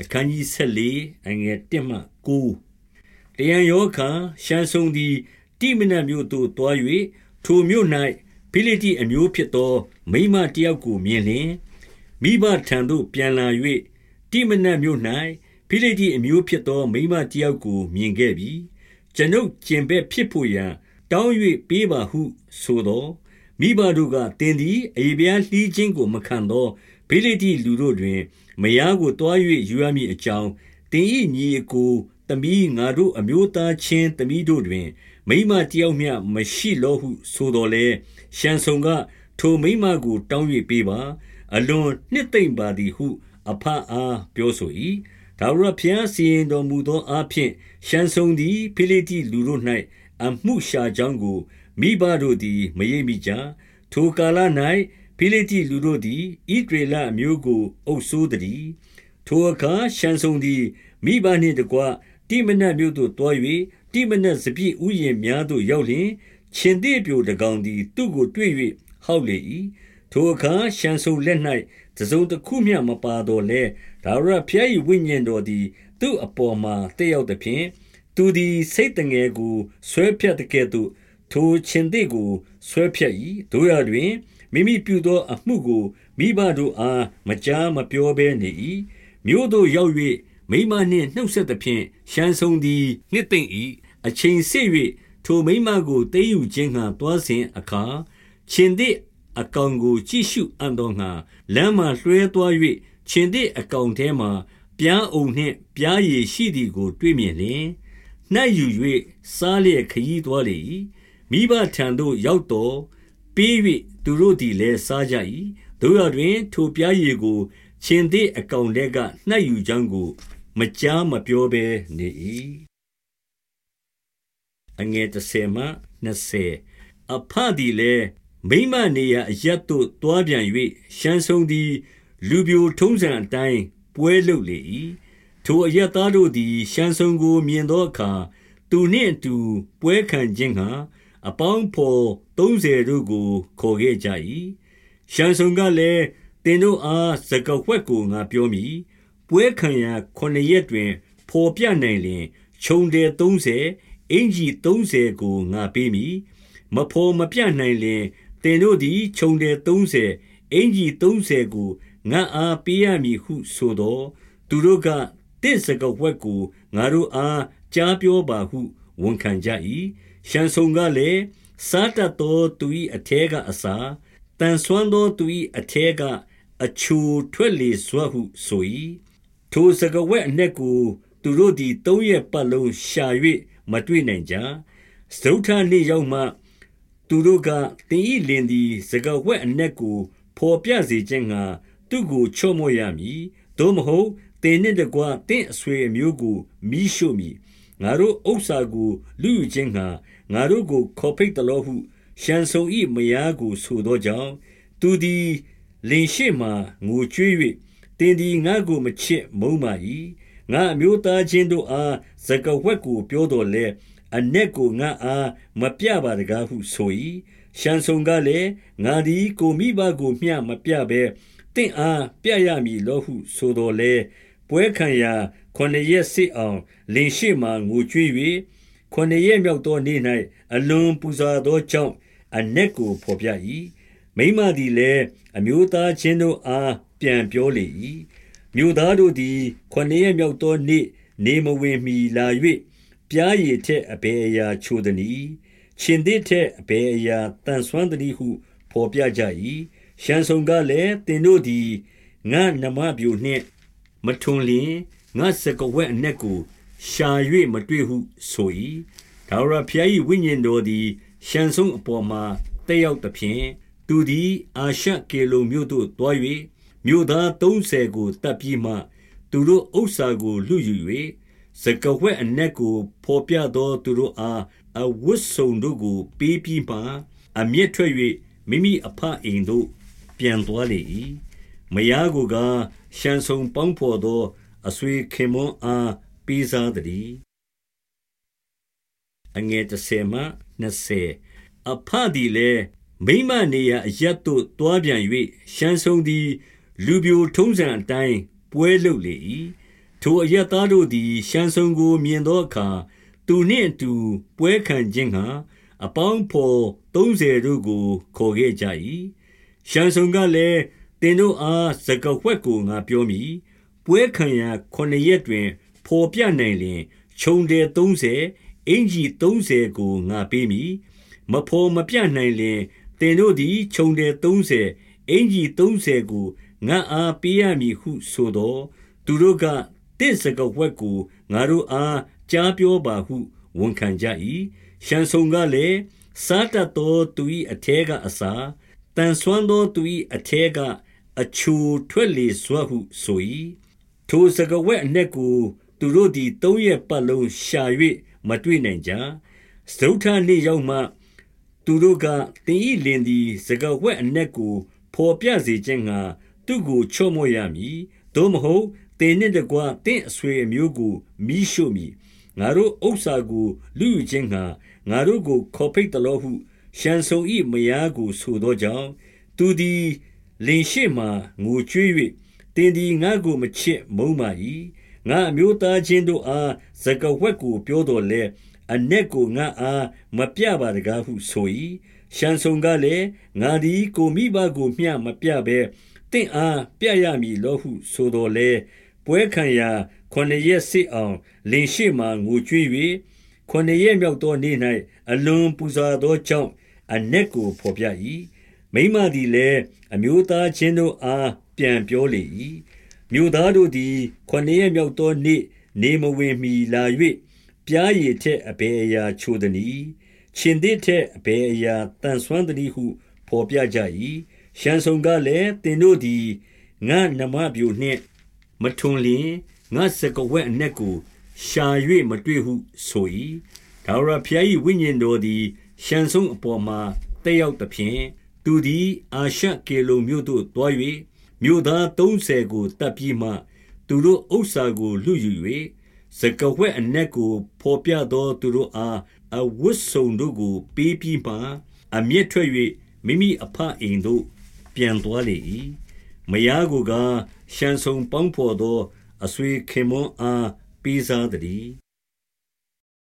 အခန်းကြီး14အငယ်1မှ9တယံယောခာရှန်ဆုံသည်တိမနမြို့သို့တွား၍ထိုမြို့၌ဖိလိတိအမျိုးဖြစ်သော မိမတယောက်ကိုမြင်လျင်မိဘထံသို့ပြန်လာ၍တိမနမြို့၌ဖိလိတိအမျိုးဖြစ်သော မိမတယောက်ကိုမြင်ခဲ့ပြီကျွန်ုပ်ကျင်ပဲ့ဖြစ်ဖို့ရန်တောင်း၍ပေးပါဟုဆိုသောမိဘတို့ကတင်းသည်အေပြားလှီးခြင်းကိုမခံသော ဖိလိတိလူတို့တွင် မယားကိုတွား၍ယူရမည်အကြောင်းတင်းဤညီကိုသမီးငါတို့အမျိုးသားချင်းသမီးတို့တွင် မိမတယောက်မျှမရှိလောဟု ဆိုတော်လေရှန်ဆုံကထိုမိမကို တောင်း၍ပေးပါ အလွန်နှစ်သိမ့်ပါသည်ဟုအဖအားပြောဆို၏ဒါဝရဖျားစီရင်တော်မူသောအဖြစ်ရှန်ဆုံသည် ဖိလိတိလူတို့၌အမှုရှာကြောင်းကို မိဘတို့သည် မရိပ်မိကြ ထိုကာလ၌ ဖိလိတိလူတို့သည်ဣဒရေလအမျိုးကို အုပ်ဆိုးသည်ထိုအခါရှန်ဆုံသည်မိဘနှင့်တကွတိမနတ်မြို့သို့တွား၍တိမနတ်စပြည့်ဥယျင်များသို့ရောက်လျင်ရှင်သေးပြိုတကောင်သည် သူ့ကိုတွေ့၍ဟောက်လေ၏ထိုအခါရှန်ဆုံလက်၌တစုံတစ်ခုမျှမပါတော့လဲဒါဝရဖျား၏ဝိညာဉ်တော်သည် သူ့အပေါ်မှာတက်ရောက်သည်ဖြင့်သူသည်စိတ်တငယ်ကိုဆွဲဖြတ်တဲ့ကဲ့သို့ ထိုရှင်သေးကို ဆွဲဖြတ်၏တို့ရတွင် မိမိပြုသောအမှုကို မိဘတို့အား မကြားမပြောဘဲနေ၏မြို့သို့ရောက်၍မိမနှင့်နှုတ်ဆက်သဖြင့် ရှမ်းဆုံးသည် နှစ်သိမ့်၏အချိန်စစ်၍ထိုမိမကို သိမ်းယူခြင်းဟံတွားစဉ်အခါရှင်သည်အကောင်ကို ကြည့်ရှုအံ့သောငါလမ်းမှလွှဲသွား၍ရှင်သည်အကောင်ထဲမှပြားအုံနှင့်ပြားရည်ရှိသည်ကို တွေ့မြင်လျင်နှက်ယူ၍စားလျက်ခရီးသွားလေ၏ မိဘထံသို့ရောက်တော်ပေး၍သူတို့သည်လည်းစားကြ၏တို့ရတွင် ထိုပြားရည်ကိုရှင်သည်အကောင်ထဲကနှက်ယူကြောင်းကို မကြားမပြောဘဲနေ၏အငယ်30မှ20အဖသည်လည်းမိမနေရအရတ်တို့တွားပြန်၍ရှမ်းဆုံးသည် လူပြိုထုံးစံအတိုင်းပွဲလုပ်လေ၏ထိုအရတ်သားတို့သည် ရှမ်းဆုံးကို မြင်သောအခါသူနှင့်အတူပွဲခံခြင်းဟာ အပေါင်းဖော်30တို့ကိုခေါ်ခဲ့ကြ၏ရှမ်းဆုံးကလည်းတင်တို့အားစကဝက်ကိုငါပြောမည်ပွဲခံရာခုနှစ်ရက်တွင်ဖော်ပြနိုင်လျင်ခြုံတယ်30အင်ကြီး30ကိုငါပေးမည်မဖော်မပြနိုင်လျင်တင်တို့သည်ခြုံတယ်30အင်ကြီး30ကိုငါအားပေးရမည်ဟုဆိုသောသူတို့ကတင့်စကဝက်ကိုငါတို့အားကြားပြောပါဟု ဝန်ခံကြ၏ရှန်ဆုံကလည်းစားတတ်သောသူ၏အထဲကအစာတန်ဆွမ်းသောသူ၏အထဲကအချိုထွက်လေစွာဟုဆို၏ထိုစကဝက်အ내ကိုသူတို့သည်သုံးရက်ပတ်လုံးရှာ၍မတွေ့နိုင်ကြစတုထနေ့ရောက်မှ သူတို့ကတင်ဤလင်သည်စကဝက်အ내ကိုဖော်ပြစေခြင်းငှာသူကိုချော့မော့ရမည်သို့မဟုတ်တင်နှင့်တကွတင့်အဆွေအမျိုးကိုမိရှို့မည် ငါတို့ဥစ္စာကိုလူယူခြင်းငှာငါတို့ကိုခေါ်ဖိတ်တလို့ဟု ရှန်ဆုံဤမယားကိုဆိုသောကြောင့်သူသည်လင်ရှိမှငိုကြွေး၍တင်သည်ငါ့ကိုမချစ်မုန်းပါ၏ငါအမျိုးသားချင်းတို့အားစကဝက်ကိုပြောတော်လဲအ내ကိုငါအားမပြပါတကားဟုဆို၏ရှန်ဆုံကလည်းငါသည်ကိုမိဘကိုမျှမပြဘဲတင့်အားပြရမည်လောဟုဆိုတော်လဲပွဲခံရာ ခொနရက်စစ်အောင်လင်ရှိမှငိုကြွေး၍ခொနရက်မြောက်သောနေ့၌အလွန်ပူဇော်သောကြောင့်အ내ကိုဖော်ပြ၏မိမသည်လည်းအမျိုးသားချင်းတို့အားပြန်ပြောလေ၏မြို့သားတို့သည်ခொနရက်မြောက်သောနေ့နေမဝင်မီလာ၍ပြားရည်ထက်အဘယ်အရာချိုသည်။ရှင်သည်ထက်အဘယ်အရာတန်ဆွမ်းသည်ဟုဖော်ပြကြ၏။ရှံဆုံကလည်းတင်တို့သည်ငါနမပြိုနှင့်မထွန်လျင် ငါစကဝက်အ내ကိုရှာ၍မတွေ့ဟုဆို၏။ဒါဝရဖျား၏ဝိညာဉ်တော်သည်ရှံဆုံအပေါ်မှာတက်ရောက်သဖြင့်သူသည် အာရှကေလုံမြို့သို့တွား၍မြို့သား30ကိုတပ်ပြီးမှ သူတို့ဥစ္စာကိုလူယူ၍စကဝက်အ내ကိုဖော်ပြသောသူတို့အားအဝတ်စုံတို့ကိုပေးပြီးမှအမျက်ထွက်၍မိမိအဖအိမ်သို့ပြန်သွားလေ၏မယားကိုကရှန်ဆုံပေါင်းဖော်သော အဆွေခင်မွန်းအားပေးစားသည်အငယ်30မှ20အဖသည်လည်းမိမနေရအရတ်တို့တွားပြန်၍ရှန်ဆုံသည် လူပြိုထုံးစံအတိုင်းပွဲလုပ်လေ၏ထိုအရက်သားတို့သည်ရှံဆုန်ကို မြင်သောအခါ၊သူနှင့်အတူပွဲခံခြင်းငှါအပေါင်းအဘော်သုံးဆယ်တို့ကိုခေါ်ခဲ့ကြ၏။ရှံဆုန်ကလည်း၊သင်တို့အားစကားဝှက်ကိုငါပြောမည်။ ပွဲခံရာခုနစ်ရက်တွင်ဘော်ပြနိုင်လျှင်၊ခြုံထည်သုံးဆယ်၊အင်္ကျီသုံးဆယ်ကိုငါပေးမည်။မဘော်မပြနိုင်လျှင်၊သင်တို့သည်ခြုံထည်သုံးဆယ်၊အင်္ကျီသုံးဆယ်ကိုငါ့အားပေးရမည်ဟုဆိုသော်၊သူတို့က၊သင့်စကားဝှက်ကိုငါတို့အားကြားပြောပါဟုဝန်ခံကြ၏။ရှံဆုန်ကလည်း၊စားတတ်သောသူ၏အထဲကအစာ၊သန်စွမ်းသောသူ၏အထဲကအချိုထွက်လေစွဟုဆို၏။ ထိုစကားဝှက်အနက်ကို သူတို့သည်သုံးရက်ပတ်လုံးရှာ၍မတွေ့နိုင်ကြ။စတုတ္ထနေ့ရောက်မှ သူတို့က၊သင်၏လင်သည်စကားဝှက်အနက်ကိုဘော်ပြစေခြင်းငှါသူ့ကိုချော့မော့ရမည်။သို့မဟုတ်သင်နှင့်တကွသင့်အဆွေအမျိုးကိုမီးရှို့မည်။ငါတို့ဥစ္စာကိုလုယူခြင်းငှါငါတို့ကိုခေါ်ဘိတ်သလောဟုရှံဆုန်၏မယားကိုဆိုသောကြောင့်၊သူသည်လင်ရှေ့မှာငိုကြွေး၍၊ သင်သည်ငါ့ကိုမချစ်မုန်းပါ၏။ငါ့အမျိုးသားချင်းတို့အားစကားဝှက်ကိုပြောသော်လည်း၊အနက်ကိုငါ့အားမပြပါတကားဟုဆို၏။ရှံဆုန်ကလည်း၊ငါသည်ကိုယ်မိဘကိုမျှမပြဘဲသင့်အားပြရမည်လောဟုဆိုသော်လည်း၊ပွဲခံရာခုနစ်ရက်စေ့အောင်လင်ရှေ့မှာငိုကြွေး၍၊ခုနစ်ရက်မြောက်သောနေ့၌အလွန်ပူဆာသောကြောင့်အနက်ကိုဘော်ပြ၏။မိန်းမသည်လည်းအမျိုးသားချင်းတို့အား ပြန်ပြောလေ၏။မြို့သားတို့သည်ခုနစ်ရက်မြောက်သောနေ့နေမဝင်မှီလာ၍၊ပျားရည်ထက်အဘယ်အရာချိုသနည်း။ခြင်္သေ့ထက်အဘယ်အရာသန်စွမ်းသနည်းဟုဘော်ပြကြ၏။ရှံဆုန်ကလည်း၊သင်တို့သည်ငါ့နှမပျိုနှင့်မထွန်လျှင်၊ငါ့စကားဝှက်အနက်ကိုရှာ၍မတွေ့ဟုဆို၏။ထာဝရဘုရား၏ဝိညာဉ်တော်သည်ရှံဆုန်အပေါ်မှာသက်ရောက်သဖြင့်၊သူသည်အာရှကေလုန်မြို့သို့သွား၍၊ မြို့သားသုံးဆယ်ကိုသတ်ပြီးမှ၊သူတို့ဥစ္စာကိုလုယူ၍၊စကားဝှက်အနက်ကိုဘော်ပြသောသူတို့အားအဝတ်စုံတို့ကို ပေးပြီးမှ၊အမျက်ထွက်၍မိမိအဘအိမ်သို့ ပြန်သွားလေ၏။မယားကိုကား၊ရှံဆုန်ပေါင်းဘော်သော အဆွေခင်ပွန်းအားပေးစားသတည်း